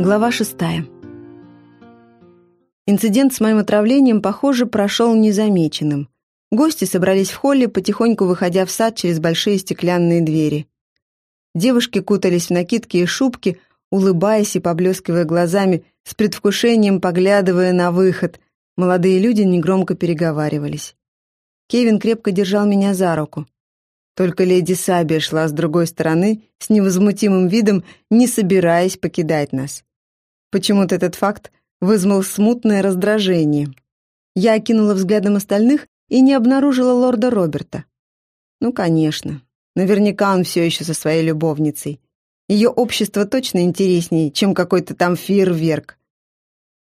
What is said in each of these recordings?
Глава шестая. Инцидент с моим отравлением, похоже, прошел незамеченным. Гости собрались в холле, потихоньку выходя в сад через большие стеклянные двери. Девушки кутались в накидки и шубки, улыбаясь и поблескивая глазами, с предвкушением поглядывая на выход. Молодые люди негромко переговаривались. Кевин крепко держал меня за руку. Только леди Сабия шла с другой стороны, с невозмутимым видом, не собираясь покидать нас. Почему-то этот факт вызвал смутное раздражение. Я окинула взглядом остальных и не обнаружила лорда Роберта. Ну, конечно. Наверняка он все еще со своей любовницей. Ее общество точно интереснее, чем какой-то там фейерверк.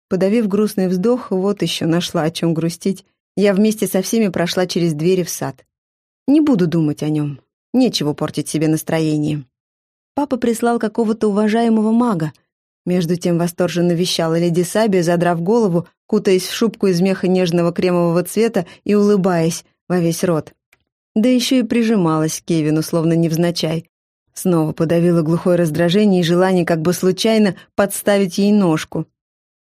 Подавив грустный вздох, вот еще нашла о чем грустить, я вместе со всеми прошла через двери в сад. Не буду думать о нем. Нечего портить себе настроение. Папа прислал какого-то уважаемого мага. Между тем восторженно вещала леди Саби, задрав голову, кутаясь в шубку из меха нежного кремового цвета и улыбаясь во весь рот. Да еще и прижималась к Кевину, словно невзначай. Снова подавила глухое раздражение и желание как бы случайно подставить ей ножку.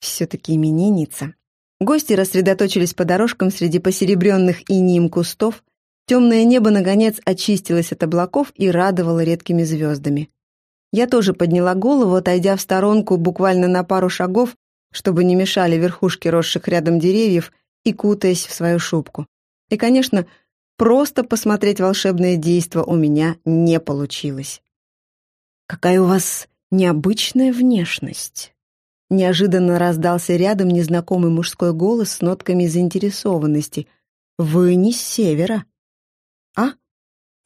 Все-таки именинница. Гости рассредоточились по дорожкам среди посеребренных инием кустов, Темное небо, наконец, очистилось от облаков и радовало редкими звездами. Я тоже подняла голову, отойдя в сторонку буквально на пару шагов, чтобы не мешали верхушки росших рядом деревьев и кутаясь в свою шубку. И, конечно, просто посмотреть волшебное действо у меня не получилось. «Какая у вас необычная внешность!» Неожиданно раздался рядом незнакомый мужской голос с нотками заинтересованности. «Вы не с севера!»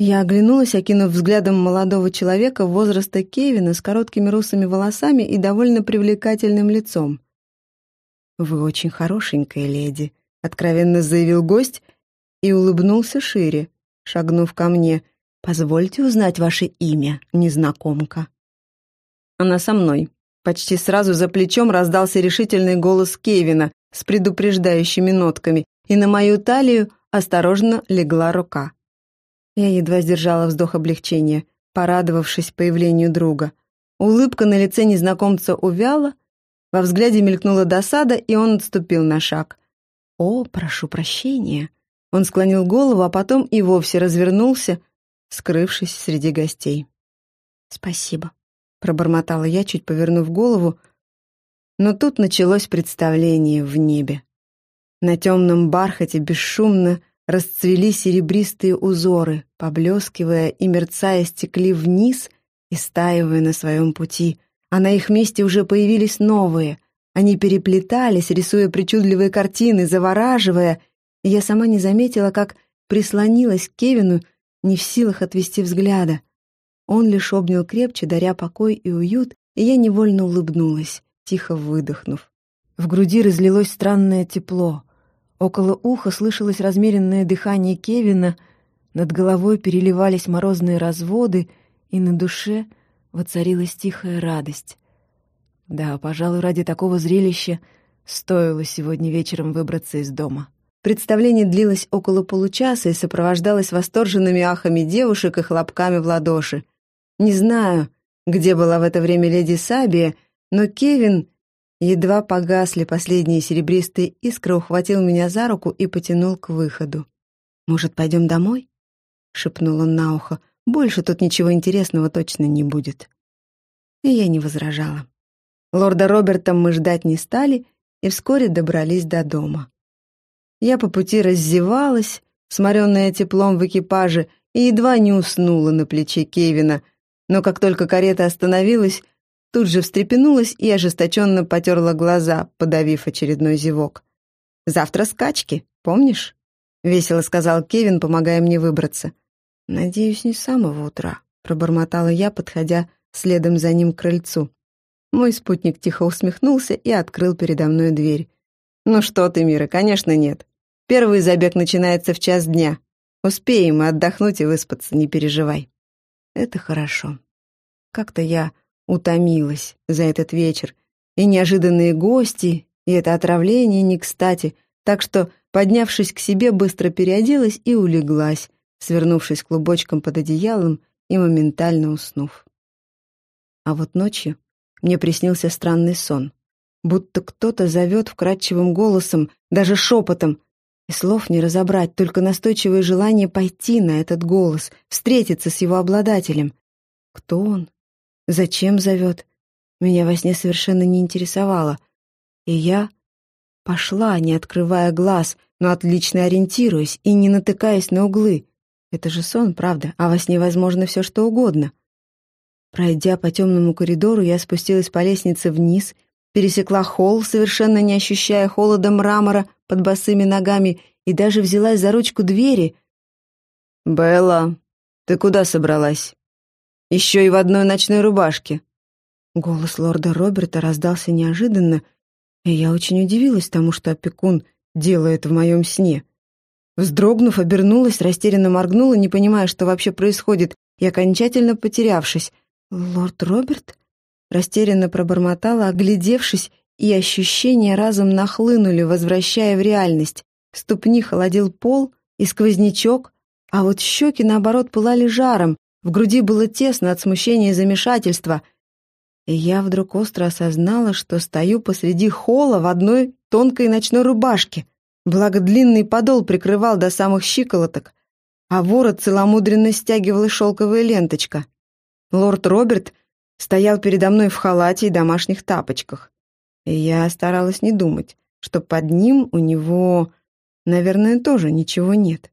Я оглянулась, окинув взглядом молодого человека возраста Кевина с короткими русыми волосами и довольно привлекательным лицом. «Вы очень хорошенькая леди», — откровенно заявил гость и улыбнулся шире, шагнув ко мне. «Позвольте узнать ваше имя, незнакомка». «Она со мной». Почти сразу за плечом раздался решительный голос Кевина с предупреждающими нотками, и на мою талию осторожно легла рука. Я едва сдержала вздох облегчения, порадовавшись появлению друга. Улыбка на лице незнакомца увяла, во взгляде мелькнула досада, и он отступил на шаг. «О, прошу прощения!» Он склонил голову, а потом и вовсе развернулся, скрывшись среди гостей. «Спасибо», — пробормотала я, чуть повернув голову, но тут началось представление в небе. На темном бархате бесшумно расцвели серебристые узоры, поблескивая и мерцая стекли вниз и стаивая на своем пути, а на их месте уже появились новые. Они переплетались, рисуя причудливые картины, завораживая, и я сама не заметила, как прислонилась к Кевину, не в силах отвести взгляда. Он лишь обнял крепче, даря покой и уют, и я невольно улыбнулась, тихо выдохнув. В груди разлилось странное тепло — Около уха слышалось размеренное дыхание Кевина, над головой переливались морозные разводы, и на душе воцарилась тихая радость. Да, пожалуй, ради такого зрелища стоило сегодня вечером выбраться из дома. Представление длилось около получаса и сопровождалось восторженными ахами девушек и хлопками в ладоши. Не знаю, где была в это время леди Сабия, но Кевин Едва погасли последние серебристые искры, ухватил меня за руку и потянул к выходу. «Может, пойдем домой?» — шепнул он на ухо. «Больше тут ничего интересного точно не будет». И я не возражала. Лорда Роберта мы ждать не стали и вскоре добрались до дома. Я по пути раздевалась, сморенная теплом в экипаже, и едва не уснула на плече Кевина, но как только карета остановилась, Тут же встрепенулась и ожесточенно потерла глаза, подавив очередной зевок. «Завтра скачки, помнишь?» — весело сказал Кевин, помогая мне выбраться. «Надеюсь, не с самого утра», — пробормотала я, подходя следом за ним к крыльцу. Мой спутник тихо усмехнулся и открыл передо мной дверь. «Ну что ты, Мира, конечно нет. Первый забег начинается в час дня. Успеем отдохнуть и выспаться, не переживай». «Это хорошо. Как-то я утомилась за этот вечер, и неожиданные гости, и это отравление не кстати, так что, поднявшись к себе, быстро переоделась и улеглась, свернувшись клубочком под одеялом и моментально уснув. А вот ночью мне приснился странный сон. Будто кто-то зовет вкрадчивым голосом, даже шепотом, и слов не разобрать, только настойчивое желание пойти на этот голос, встретиться с его обладателем. Кто он? Зачем зовет? Меня во сне совершенно не интересовало. И я пошла, не открывая глаз, но отлично ориентируясь и не натыкаясь на углы. Это же сон, правда, а во сне возможно все что угодно. Пройдя по темному коридору, я спустилась по лестнице вниз, пересекла холл, совершенно не ощущая холода мрамора под босыми ногами, и даже взялась за ручку двери. «Белла, ты куда собралась? Еще и в одной ночной рубашке». Голос лорда Роберта раздался неожиданно, и я очень удивилась тому, что опекун делает в моем сне. Вздрогнув, обернулась, растерянно моргнула, не понимая, что вообще происходит, и окончательно потерявшись. «Лорд Роберт?» Растерянно пробормотала, оглядевшись, и ощущения разом нахлынули, возвращая в реальность. Ступни холодил пол и сквознячок, а вот щеки, наоборот, пылали жаром, в груди было тесно от смущения и замешательства. И я вдруг остро осознала, что стою посреди холла в одной тонкой ночной рубашке. Благо длинный подол прикрывал до самых щиколоток, а ворот целомудренно стягивала шелковая ленточка. Лорд Роберт стоял передо мной в халате и домашних тапочках. И я старалась не думать, что под ним у него, наверное, тоже ничего нет.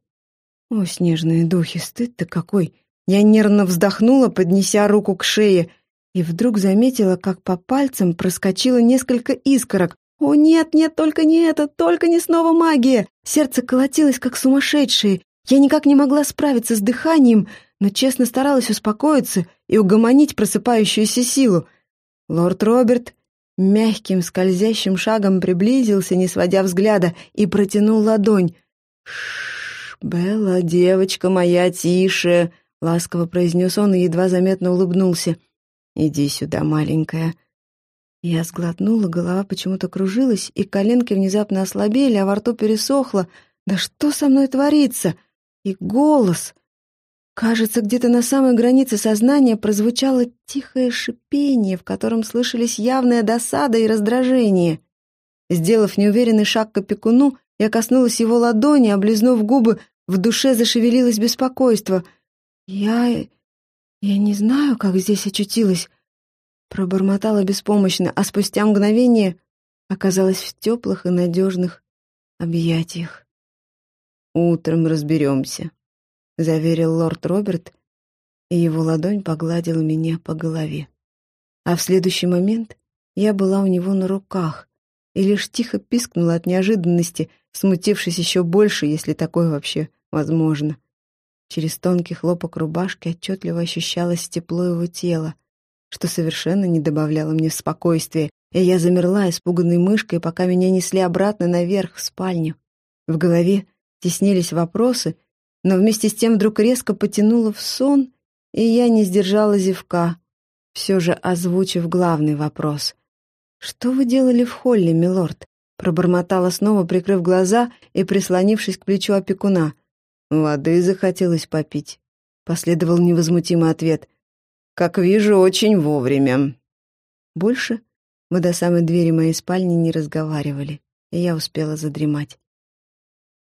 О, снежные духи, стыд-то какой! Я нервно вздохнула, поднеся руку к шее, и вдруг заметила, как по пальцам проскочило несколько искорок, «О, нет, нет, только не это, только не снова магия!» Сердце колотилось, как сумасшедшее. Я никак не могла справиться с дыханием, но честно старалась успокоиться и угомонить просыпающуюся силу. Лорд Роберт мягким скользящим шагом приблизился, не сводя взгляда, и протянул ладонь. «Шш, Белла, девочка моя, тише!» — ласково произнес он и едва заметно улыбнулся. «Иди сюда, маленькая». Я сглотнула, голова почему-то кружилась, и коленки внезапно ослабели, а во рту пересохло. «Да что со мной творится?» И голос. Кажется, где-то на самой границе сознания прозвучало тихое шипение, в котором слышались явная досада и раздражение. Сделав неуверенный шаг к опекуну, я коснулась его ладони, облизнув губы, в душе зашевелилось беспокойство. «Я... я не знаю, как здесь очутилась», Пробормотала беспомощно, а спустя мгновение оказалась в теплых и надежных объятиях. «Утром разберемся», — заверил лорд Роберт, и его ладонь погладила меня по голове. А в следующий момент я была у него на руках и лишь тихо пискнула от неожиданности, смутившись еще больше, если такое вообще возможно. Через тонкий хлопок рубашки отчетливо ощущалось тепло его тела, что совершенно не добавляло мне спокойствия, и я замерла испуганной мышкой, пока меня несли обратно наверх в спальню. В голове теснились вопросы, но вместе с тем вдруг резко потянуло в сон, и я не сдержала зевка, все же озвучив главный вопрос. «Что вы делали в холле, милорд?» Пробормотала снова, прикрыв глаза и прислонившись к плечу опекуна. «Воды захотелось попить», — последовал невозмутимый ответ. Как вижу, очень вовремя. Больше мы до самой двери моей спальни не разговаривали, и я успела задремать.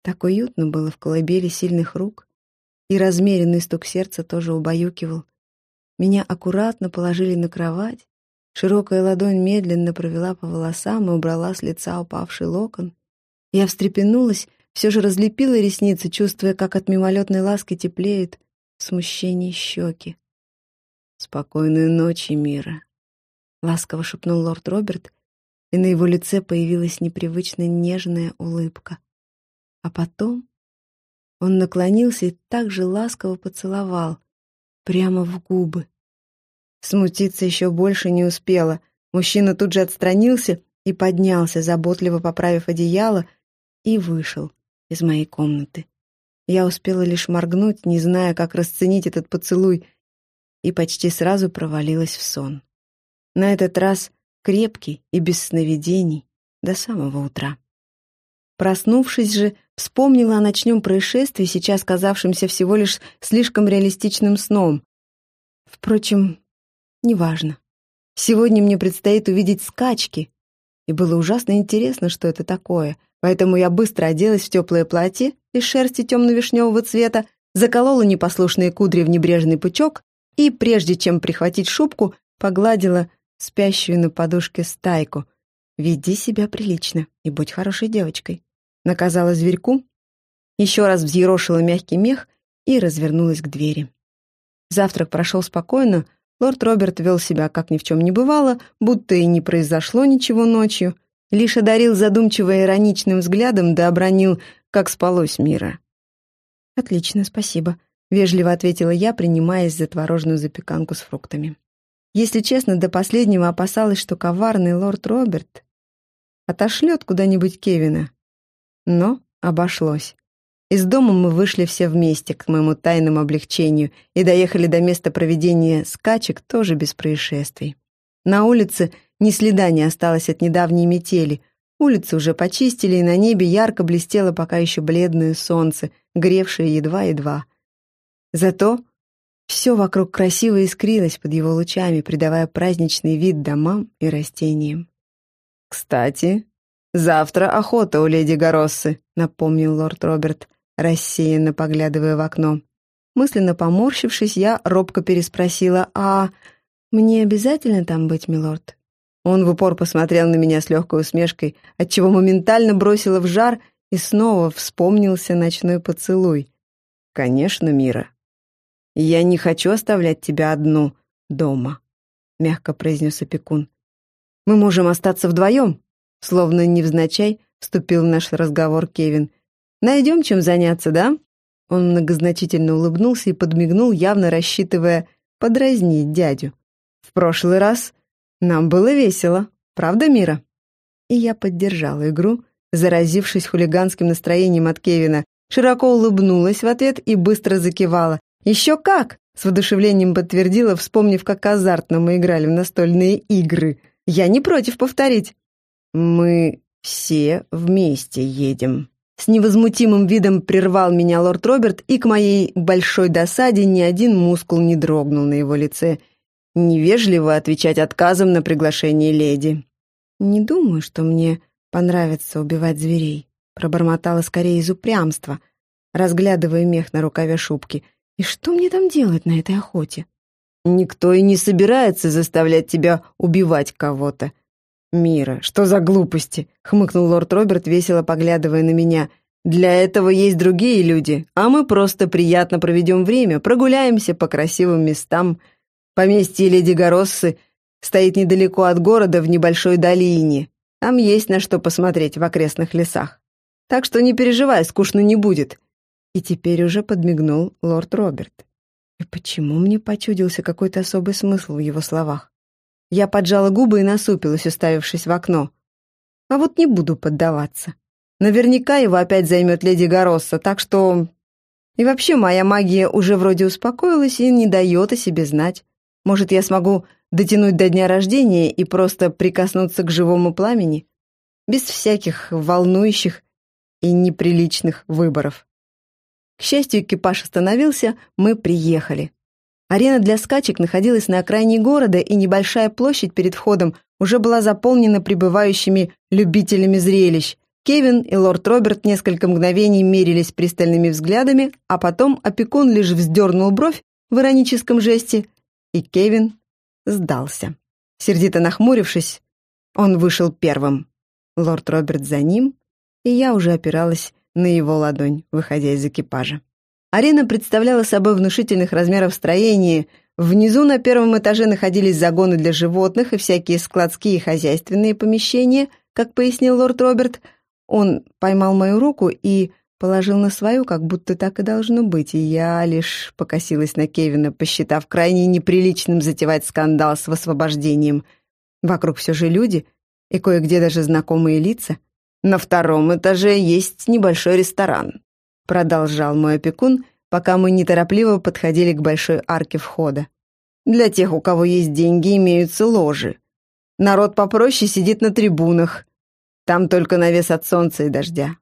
Так уютно было в колыбели сильных рук, и размеренный стук сердца тоже убаюкивал. Меня аккуратно положили на кровать, широкая ладонь медленно провела по волосам и убрала с лица упавший локон. Я встрепенулась, все же разлепила ресницы, чувствуя, как от мимолетной ласки теплеют смущение щеки. «Спокойной ночи, Мира», — ласково шепнул лорд Роберт, и на его лице появилась непривычно нежная улыбка. А потом он наклонился и так же ласково поцеловал, прямо в губы. Смутиться еще больше не успела. Мужчина тут же отстранился и поднялся, заботливо поправив одеяло, и вышел из моей комнаты. Я успела лишь моргнуть, не зная, как расценить этот поцелуй — и почти сразу провалилась в сон. На этот раз крепкий и без сновидений до самого утра. Проснувшись же, вспомнила о ночном происшествии, сейчас казавшемся всего лишь слишком реалистичным сном. Впрочем, неважно. Сегодня мне предстоит увидеть скачки, и было ужасно интересно, что это такое, поэтому я быстро оделась в теплое платье из шерсти темно-вишневого цвета, заколола непослушные кудри в небрежный пучок и, прежде чем прихватить шубку, погладила спящую на подушке стайку. «Веди себя прилично и будь хорошей девочкой», — наказала зверьку, еще раз взъерошила мягкий мех и развернулась к двери. Завтрак прошел спокойно, лорд Роберт вел себя, как ни в чем не бывало, будто и не произошло ничего ночью, лишь одарил задумчиво ироничным взглядом да обронил, как спалось мира. «Отлично, спасибо», — вежливо ответила я, принимаясь за творожную запеканку с фруктами. Если честно, до последнего опасалась, что коварный лорд Роберт отошлет куда-нибудь Кевина. Но обошлось. Из дома мы вышли все вместе, к моему тайному облегчению, и доехали до места проведения скачек тоже без происшествий. На улице ни следа не осталось от недавней метели. Улицы уже почистили, и на небе ярко блестело пока еще бледное солнце, гревшее едва-едва. Зато все вокруг красиво искрилось под его лучами, придавая праздничный вид домам и растениям. «Кстати, завтра охота у леди Гороссы», — напомнил лорд Роберт, рассеянно поглядывая в окно. Мысленно поморщившись, я робко переспросила, «А мне обязательно там быть, милорд?» Он в упор посмотрел на меня с легкой усмешкой, отчего моментально бросило в жар и снова вспомнился ночной поцелуй. «Конечно, Мира», «Я не хочу оставлять тебя одну дома», — мягко произнес опекун. «Мы можем остаться вдвоем», — словно невзначай вступил в наш разговор Кевин. «Найдем чем заняться, да?» Он многозначительно улыбнулся и подмигнул, явно рассчитывая подразнить дядю. «В прошлый раз нам было весело, правда, Мира?» И я поддержала игру, заразившись хулиганским настроением от Кевина, широко улыбнулась в ответ и быстро закивала. «Еще как!» — с воодушевлением подтвердила, вспомнив, как азартно мы играли в настольные игры. «Я не против повторить». «Мы все вместе едем». С невозмутимым видом прервал меня лорд Роберт, и к моей большой досаде ни один мускул не дрогнул на его лице. Невежливо отвечать отказом на приглашение леди. «Не думаю, что мне понравится убивать зверей», пробормотала скорее из упрямства, разглядывая мех на рукаве шубки — и что мне там делать на этой охоте? Никто и не собирается заставлять тебя убивать кого-то. Мира, что за глупости? Хмыкнул лорд Роберт, весело поглядывая на меня. Для этого есть другие люди, а мы просто приятно проведем время, прогуляемся по красивым местам. Поместье леди Гороссы стоит недалеко от города в небольшой долине. Там есть на что посмотреть в окрестных лесах. Так что не переживай, скучно не будет. И теперь уже подмигнул лорд Роберт. И почему мне почудился какой-то особый смысл в его словах? Я поджала губы и насупилась, уставившись в окно. А вот не буду поддаваться. Наверняка его опять займет леди Горосса, так что... И вообще моя магия уже вроде успокоилась и не дает о себе знать. Может, я смогу дотянуть до дня рождения и просто прикоснуться к живому пламени? Без всяких волнующих и неприличных выборов. К счастью, экипаж остановился, мы приехали. Арена для скачек находилась на окраине города, и небольшая площадь перед входом уже была заполнена прибывающими любителями зрелищ. Кевин и лорд Роберт несколько мгновений мерились пристальными взглядами, а потом опекун лишь вздернул бровь в ироническом жесте, и Кевин сдался. Сердито нахмурившись, он вышел первым. Лорд Роберт за ним, и я уже опиралась на его ладонь, выходя из экипажа. Арена представляла собой внушительных размеров строение. Внизу на первом этаже находились загоны для животных и всякие складские и хозяйственные помещения, как пояснил лорд Роберт. Он поймал мою руку и положил на свою, как будто так и должно быть, и я лишь покосилась на Кевина, посчитав крайне неприличным затевать скандал с освобождением. Вокруг все же люди, и кое-где даже знакомые лица. На втором этаже есть небольшой ресторан», — продолжал мой опекун, пока мы неторопливо подходили к большой арке входа. «Для тех, у кого есть деньги, имеются ложи. Народ попроще сидит на трибунах. Там только навес от солнца и дождя».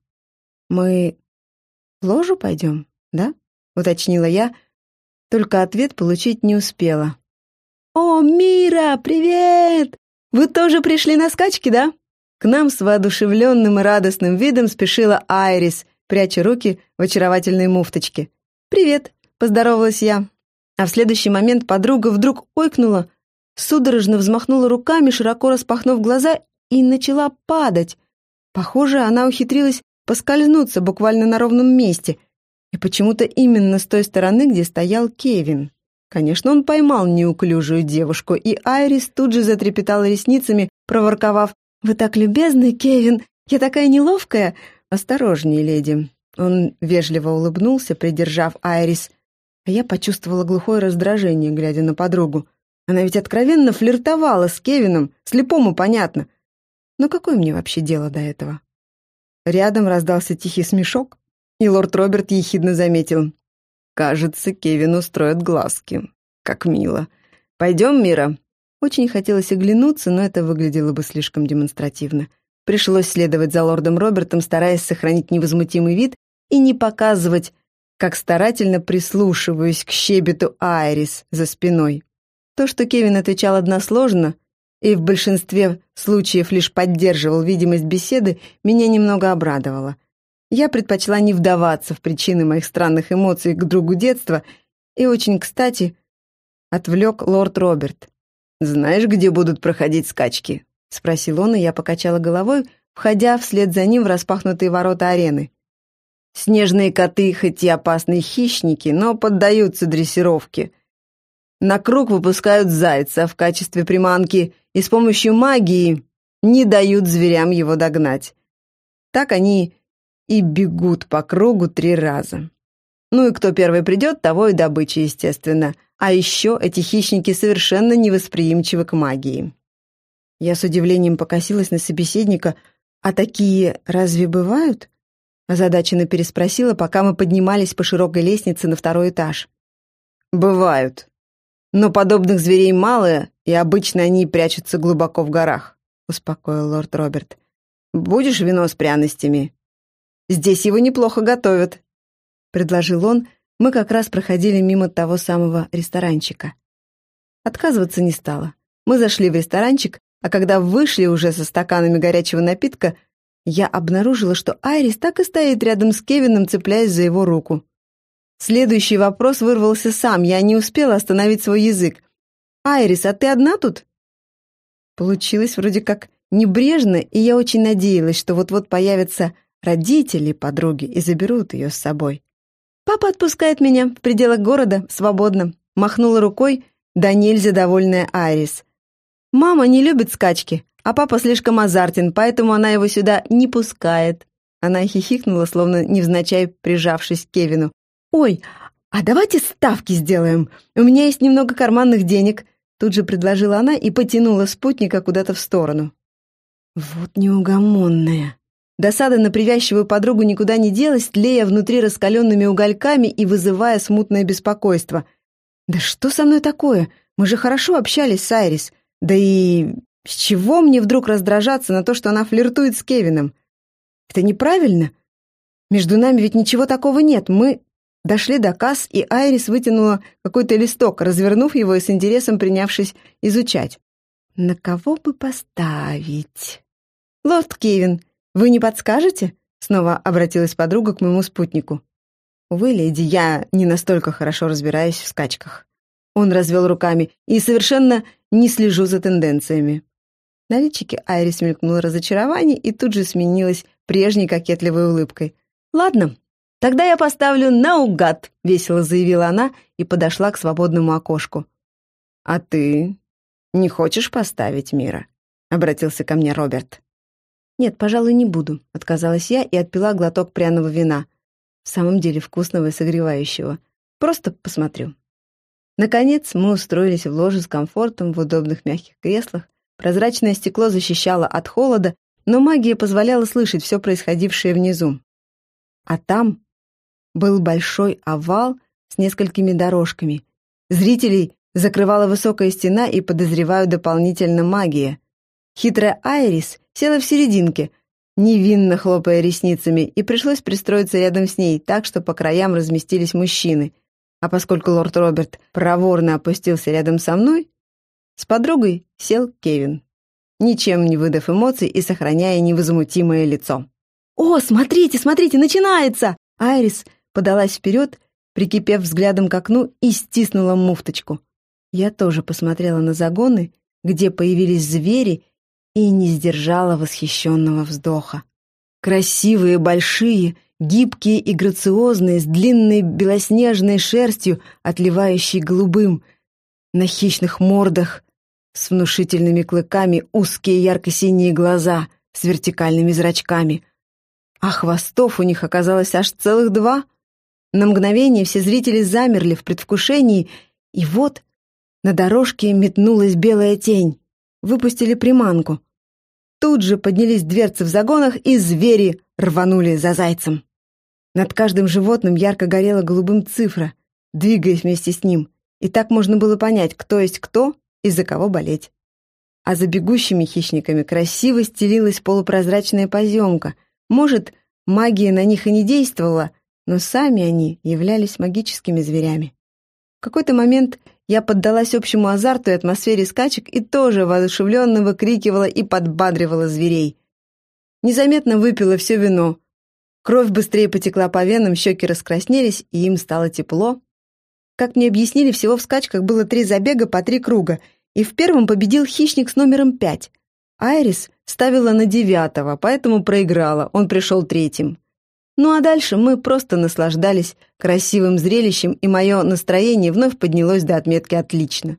«Мы в ложу пойдем, да?» — уточнила я, только ответ получить не успела. «О, Мира, привет! Вы тоже пришли на скачки, да?» К нам с воодушевленным и радостным видом спешила Айрис, пряча руки в очаровательной муфточке. «Привет!» — поздоровалась я. А в следующий момент подруга вдруг ойкнула, судорожно взмахнула руками, широко распахнув глаза, и начала падать. Похоже, она ухитрилась поскользнуться буквально на ровном месте, и почему-то именно с той стороны, где стоял Кевин. Конечно, он поймал неуклюжую девушку, и Айрис тут же затрепетала ресницами, проворковав «Вы так любезны, Кевин! Я такая неловкая!» «Осторожнее, леди!» Он вежливо улыбнулся, придержав Айрис, а я почувствовала глухое раздражение, глядя на подругу. Она ведь откровенно флиртовала с Кевином, слепому понятно. Но какое мне вообще дело до этого? Рядом раздался тихий смешок, и лорд Роберт ехидно заметил. «Кажется, Кевин устроит глазки. Как мило. Пойдем, Мира?» Очень хотелось оглянуться, но это выглядело бы слишком демонстративно. Пришлось следовать за лордом Робертом, стараясь сохранить невозмутимый вид и не показывать, как старательно прислушиваюсь к щебету Айрис за спиной. То, что Кевин отвечал односложно и в большинстве случаев лишь поддерживал видимость беседы, меня немного обрадовало. Я предпочла не вдаваться в причины моих странных эмоций к другу детства и очень кстати отвлек лорд Роберт. «Знаешь, где будут проходить скачки?» — спросил он, и я покачала головой, входя вслед за ним в распахнутые ворота арены. Снежные коты хоть и опасные хищники, но поддаются дрессировке. На круг выпускают зайца в качестве приманки и с помощью магии не дают зверям его догнать. Так они и бегут по кругу три раза. Ну и кто первый придет, того и добыча, естественно. А еще эти хищники совершенно невосприимчивы к магии. Я с удивлением покосилась на собеседника. «А такие разве бывают?» Озадаченно переспросила, пока мы поднимались по широкой лестнице на второй этаж. «Бывают. Но подобных зверей мало, и обычно они прячутся глубоко в горах», — успокоил лорд Роберт. «Будешь вино с пряностями? Здесь его неплохо готовят», — предложил он, мы как раз проходили мимо того самого ресторанчика. Отказываться не стала. Мы зашли в ресторанчик, а когда вышли уже со стаканами горячего напитка, я обнаружила, что Айрис так и стоит рядом с Кевином, цепляясь за его руку. Следующий вопрос вырвался сам, я не успела остановить свой язык. «Айрис, а ты одна тут?» Получилось вроде как небрежно, и я очень надеялась, что вот-вот появятся родители подруги и заберут ее с собой. «Папа отпускает меня в пределах города, свободно», — махнула рукой, да нельзя довольная Айрис. «Мама не любит скачки, а папа слишком азартен, поэтому она его сюда не пускает». Она хихикнула, словно невзначай прижавшись к Кевину. «Ой, а давайте ставки сделаем. У меня есть немного карманных денег», тут же предложила она и потянула спутника куда-то в сторону. «Вот неугомонная», Досада на привязчивую подругу никуда не делась, тлея внутри раскаленными угольками и вызывая смутное беспокойство. «Да что со мной такое? Мы же хорошо общались с Айрис. Да и с чего мне вдруг раздражаться на то, что она флиртует с Кевином? Это неправильно. Между нами ведь ничего такого нет. Мы дошли до касс, и Айрис вытянула какой-то листок, развернув его и с интересом принявшись изучать. «На кого бы поставить?» «Лорд Кевин», «Вы не подскажете?» — снова обратилась подруга к моему спутнику. «Увы, леди, я не настолько хорошо разбираюсь в скачках». Он развел руками и совершенно не слежу за тенденциями. На личике Айрис мелькнуло разочарование и тут же сменилось прежней кокетливой улыбкой. «Ладно, тогда я поставлю наугад», — весело заявила она и подошла к свободному окошку. «А ты не хочешь поставить мира?» — обратился ко мне Роберт. «Нет, пожалуй, не буду», — отказалась я и отпила глоток пряного вина. В самом деле вкусного и согревающего. Просто посмотрю. Наконец мы устроились в ложе с комфортом в удобных мягких креслах. Прозрачное стекло защищало от холода, но магия позволяла слышать все происходившее внизу. А там был большой овал с несколькими дорожками. Зрителей закрывала высокая стена и, подозреваю, дополнительно магия. Хитрая Айрис села в серединке, невинно хлопая ресницами, и пришлось пристроиться рядом с ней, так что по краям разместились мужчины. А поскольку лорд Роберт проворно опустился рядом со мной, С подругой сел Кевин, ничем не выдав эмоций и сохраняя невозмутимое лицо. «О, смотрите, смотрите, начинается!» Айрис подалась вперед, прикипев взглядом к окну и стиснула муфточку. Я тоже посмотрела на загоны, где появились звери, и не сдержала восхищенного вздоха. Красивые, большие, гибкие и грациозные, с длинной белоснежной шерстью, отливающей голубым, на хищных мордах, с внушительными клыками, узкие ярко-синие глаза с вертикальными зрачками. А хвостов у них оказалось аж целых два. На мгновение все зрители замерли в предвкушении, и вот на дорожке метнулась белая тень. Выпустили приманку. Тут же поднялись дверцы в загонах, и звери рванули за зайцем. Над каждым животным ярко горела голубым цифра, двигаясь вместе с ним. И так можно было понять, кто есть кто и за кого болеть. А за бегущими хищниками красиво стелилась полупрозрачная поземка. Может, магия на них и не действовала, но сами они являлись магическими зверями. В какой-то момент я поддалась общему азарту и атмосфере скачек и тоже воодушевленно выкрикивала и подбадривала зверей. Незаметно выпила все вино. Кровь быстрее потекла по венам, щеки раскраснелись, и им стало тепло. Как мне объяснили, всего в скачках было три забега по три круга, и в первом победил хищник с номером пять. Айрис ставила на девятого, поэтому проиграла, он пришел третьим. Ну а дальше мы просто наслаждались красивым зрелищем, и мое настроение вновь поднялось до отметки «отлично».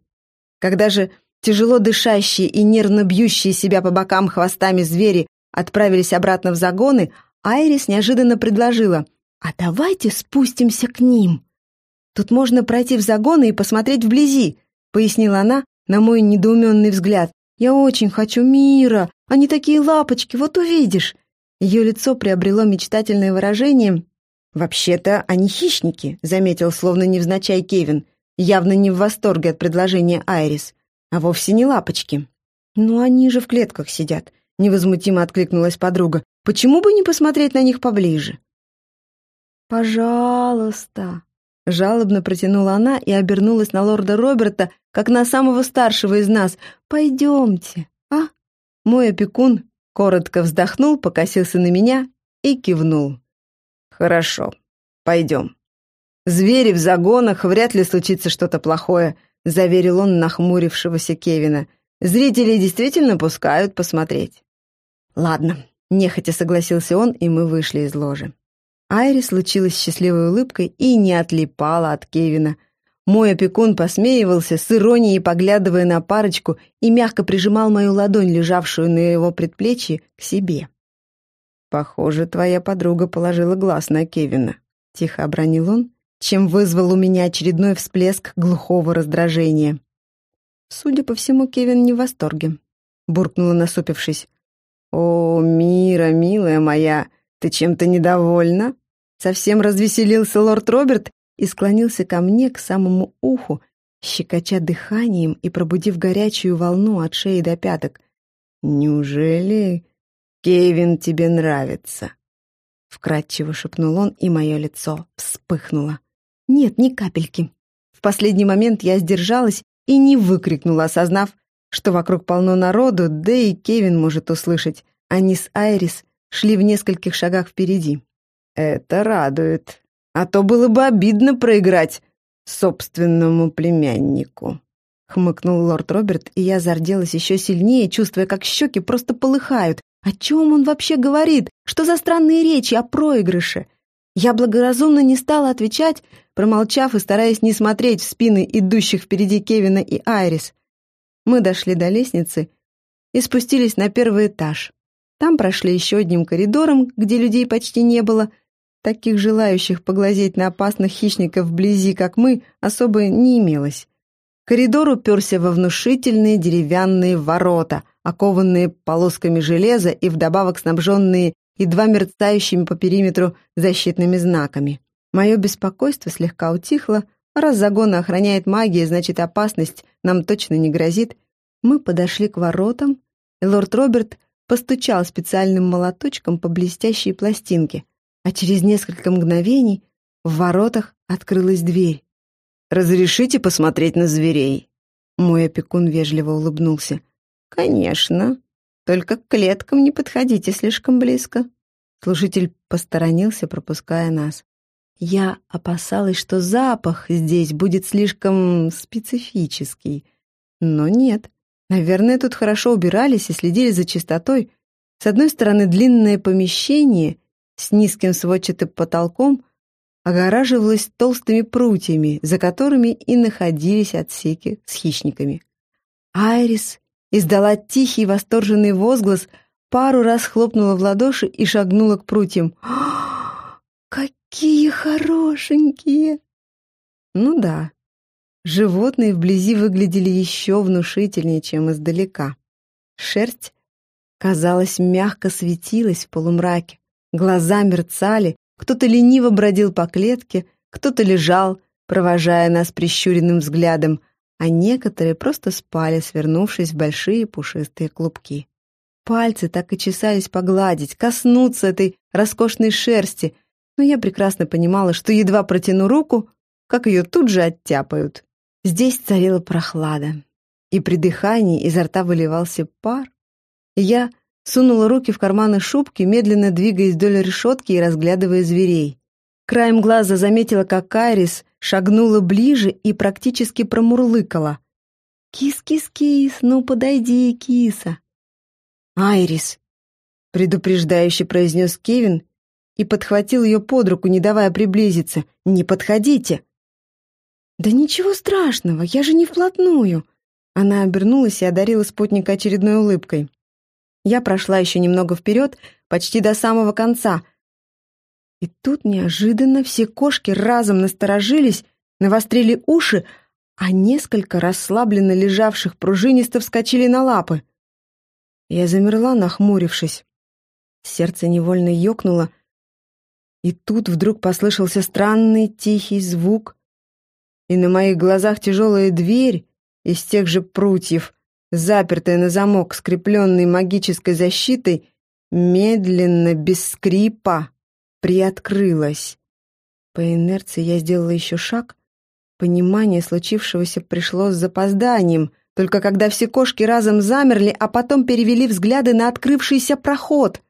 Когда же тяжело дышащие и нервно бьющие себя по бокам хвостами звери отправились обратно в загоны, Айрис неожиданно предложила «А давайте спустимся к ним». «Тут можно пройти в загоны и посмотреть вблизи», — пояснила она на мой недоуменный взгляд. «Я очень хочу мира, они такие лапочки, вот увидишь». Ее лицо приобрело мечтательное выражение. «Вообще-то они хищники», — заметил словно невзначай Кевин, явно не в восторге от предложения Айрис, а вовсе не лапочки. «Ну они же в клетках сидят», — невозмутимо откликнулась подруга. «Почему бы не посмотреть на них поближе?» «Пожалуйста», — жалобно протянула она и обернулась на лорда Роберта, как на самого старшего из нас. «Пойдемте, а?» Мой опекун Коротко вздохнул, покосился на меня и кивнул. «Хорошо, пойдем». «Звери в загонах, вряд ли случится что-то плохое», — заверил он нахмурившегося Кевина. «Зрители действительно пускают посмотреть». «Ладно», — нехотя согласился он, и мы вышли из ложи. Айрис случилась счастливой улыбкой и не отлипала от Кевина — мой опекун посмеивался, с иронией поглядывая на парочку и мягко прижимал мою ладонь, лежавшую на его предплечье, к себе. «Похоже, твоя подруга положила глаз на Кевина», — тихо обронил он, чем вызвал у меня очередной всплеск глухого раздражения. Судя по всему, Кевин не в восторге, — буркнула, насупившись. «О, Мира, милая моя, ты чем-то недовольна?» Совсем развеселился лорд Роберт и склонился ко мне к самому уху, щекоча дыханием и пробудив горячую волну от шеи до пяток. «Неужели Кевин тебе нравится?» Вкратчиво шепнул он, и мое лицо вспыхнуло. «Нет, ни капельки». В последний момент я сдержалась и не выкрикнула, осознав, что вокруг полно народу, да и Кевин может услышать. Они с Айрис шли в нескольких шагах впереди. «Это радует», а то было бы обидно проиграть собственному племяннику. Хмыкнул лорд Роберт, и я зарделась еще сильнее, чувствуя, как щеки просто полыхают. О чем он вообще говорит? Что за странные речи о проигрыше? Я благоразумно не стала отвечать, промолчав и стараясь не смотреть в спины идущих впереди Кевина и Айрис. Мы дошли до лестницы и спустились на первый этаж. Там прошли еще одним коридором, где людей почти не было — Таких желающих поглазеть на опасных хищников вблизи, как мы, особо не имелось. Коридор уперся во внушительные деревянные ворота, окованные полосками железа и вдобавок снабженные едва мерцающими по периметру защитными знаками. Мое беспокойство слегка утихло, раз загон охраняет магия, значит опасность нам точно не грозит. Мы подошли к воротам, и лорд Роберт постучал специальным молоточком по блестящей пластинке — а через несколько мгновений в воротах открылась дверь. «Разрешите посмотреть на зверей?» Мой опекун вежливо улыбнулся. «Конечно. Только к клеткам не подходите слишком близко». Служитель посторонился, пропуская нас. Я опасалась, что запах здесь будет слишком специфический. Но нет. Наверное, тут хорошо убирались и следили за чистотой. С одной стороны, длинное помещение с низким сводчатым потолком огораживалось толстыми прутьями, за которыми и находились отсеки с хищниками. Айрис издала тихий восторженный возглас, пару раз хлопнула в ладоши и шагнула к прутьям. «Какие хорошенькие!» Ну да, животные вблизи выглядели еще внушительнее, чем издалека. Шерсть, казалось, мягко светилась в полумраке, глаза мерцали, кто-то лениво бродил по клетке, кто-то лежал, провожая нас прищуренным взглядом, а некоторые просто спали, свернувшись в большие пушистые клубки. Пальцы так и чесались погладить, коснуться этой роскошной шерсти, но я прекрасно понимала, что едва протяну руку, как ее тут же оттяпают. Здесь царила прохлада, и при дыхании изо рта выливался пар. И я сунула руки в карманы шубки, медленно двигаясь вдоль решетки и разглядывая зверей. Краем глаза заметила, как Кайрис шагнула ближе и практически промурлыкала. «Кис-кис-кис, ну подойди, киса!» «Айрис!» — предупреждающе произнес Кевин и подхватил ее под руку, не давая приблизиться. «Не подходите!» «Да ничего страшного, я же не вплотную!» Она обернулась и одарила спутника очередной улыбкой. Я прошла еще немного вперед, почти до самого конца. И тут неожиданно все кошки разом насторожились, навострили уши, а несколько расслабленно лежавших пружинисто вскочили на лапы. Я замерла, нахмурившись. Сердце невольно ёкнуло, и тут вдруг послышался странный тихий звук, и на моих глазах тяжелая дверь из тех же прутьев, запертая на замок, скрепленный магической защитой, медленно, без скрипа, приоткрылась. По инерции я сделала еще шаг. Понимание случившегося пришло с запозданием, только когда все кошки разом замерли, а потом перевели взгляды на открывшийся проход.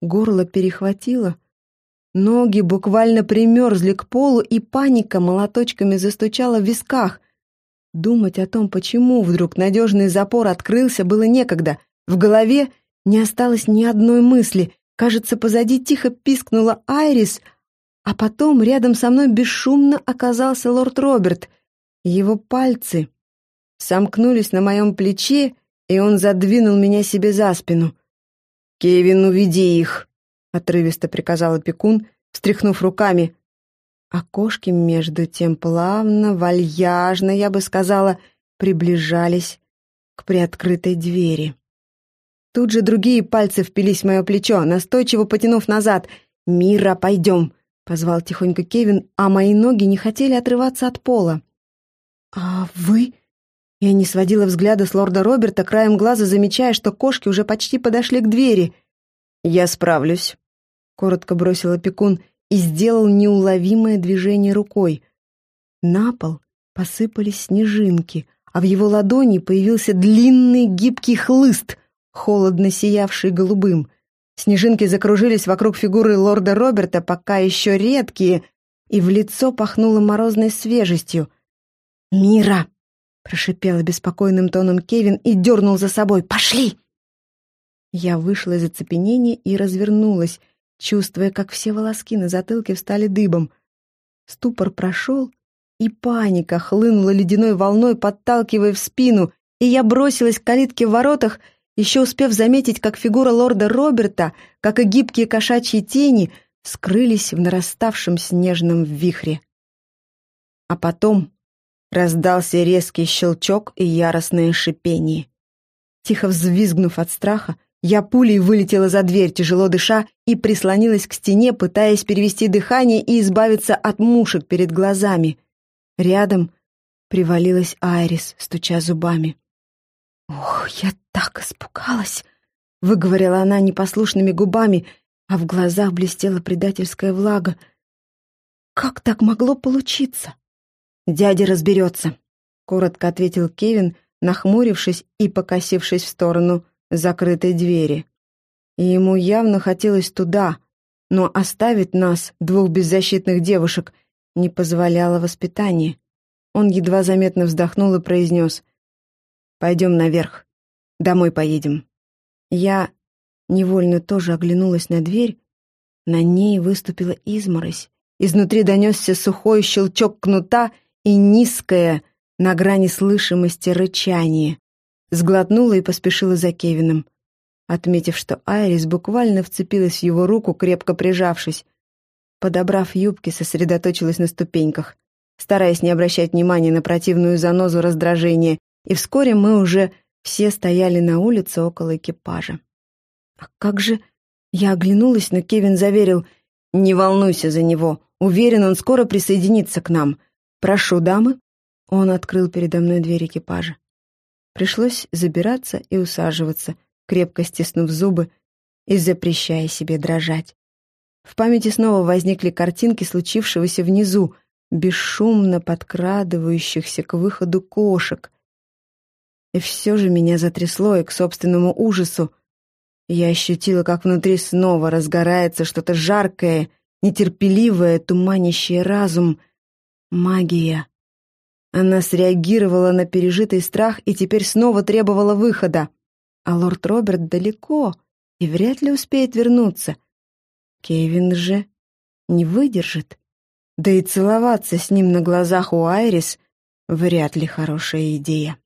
Горло перехватило — Ноги буквально примерзли к полу, и паника молоточками застучала в висках. Думать о том, почему вдруг надежный запор открылся, было некогда. В голове не осталось ни одной мысли. Кажется, позади тихо пискнула Айрис, а потом рядом со мной бесшумно оказался лорд Роберт. Его пальцы сомкнулись на моем плече, и он задвинул меня себе за спину. «Кевин, уведи их!» отрывисто приказал опекун, встряхнув руками. А кошки, между тем, плавно, вальяжно, я бы сказала, приближались к приоткрытой двери. Тут же другие пальцы впились в мое плечо, настойчиво потянув назад. «Мира, пойдем!» — позвал тихонько Кевин, а мои ноги не хотели отрываться от пола. «А вы?» Я не сводила взгляда с лорда Роберта, краем глаза замечая, что кошки уже почти подошли к двери. «Я справлюсь», коротко бросил опекун и сделал неуловимое движение рукой. На пол посыпались снежинки, а в его ладони появился длинный гибкий хлыст, холодно сиявший голубым. Снежинки закружились вокруг фигуры лорда Роберта, пока еще редкие, и в лицо пахнуло морозной свежестью. «Мира!» — прошипел беспокойным тоном Кевин и дернул за собой. «Пошли!» Я вышла из оцепенения и развернулась, чувствуя, как все волоски на затылке встали дыбом. Ступор прошел, и паника хлынула ледяной волной, подталкивая в спину, и я бросилась к калитке в воротах, еще успев заметить, как фигура лорда Роберта, как и гибкие кошачьи тени, скрылись в нараставшем снежном вихре. А потом раздался резкий щелчок и яростное шипение. Тихо взвизгнув от страха, я пулей вылетела за дверь, тяжело дыша, и прислонилась к стене, пытаясь перевести дыхание и избавиться от мушек перед глазами. Рядом привалилась Айрис, стуча зубами. «Ох, я так испугалась!» — выговорила она непослушными губами, а в глазах блестела предательская влага. «Как так могло получиться?» «Дядя разберется», — коротко ответил Кевин, нахмурившись и покосившись в сторону закрытой двери. И ему явно хотелось туда, но оставить нас, двух беззащитных девушек, не позволяло воспитание. Он едва заметно вздохнул и произнес «Пойдем наверх, домой поедем». Я невольно тоже оглянулась на дверь, на ней выступила изморозь. Изнутри донесся сухой щелчок кнута и низкое, на грани слышимости, рычание. Сглотнула и поспешила за Кевином, отметив, что Айрис буквально вцепилась в его руку, крепко прижавшись. Подобрав юбки, сосредоточилась на ступеньках, стараясь не обращать внимания на противную занозу раздражения, и вскоре мы уже все стояли на улице около экипажа. «А как же...» Я оглянулась, но Кевин заверил, «Не волнуйся за него, уверен, он скоро присоединится к нам. Прошу, дамы». Он открыл передо мной дверь экипажа. Пришлось забираться и усаживаться, крепко стиснув зубы и запрещая себе дрожать. В памяти снова возникли картинки случившегося внизу, бесшумно подкрадывающихся к выходу кошек. И все же меня затрясло, и к собственному ужасу я ощутила, как внутри снова разгорается что-то жаркое, нетерпеливое, туманящее разум. Магия. Она среагировала на пережитый страх и теперь снова требовала выхода. А лорд Роберт далеко и вряд ли успеет вернуться. Кевин же не выдержит. Да и целоваться с ним на глазах у Айрис вряд ли хорошая идея.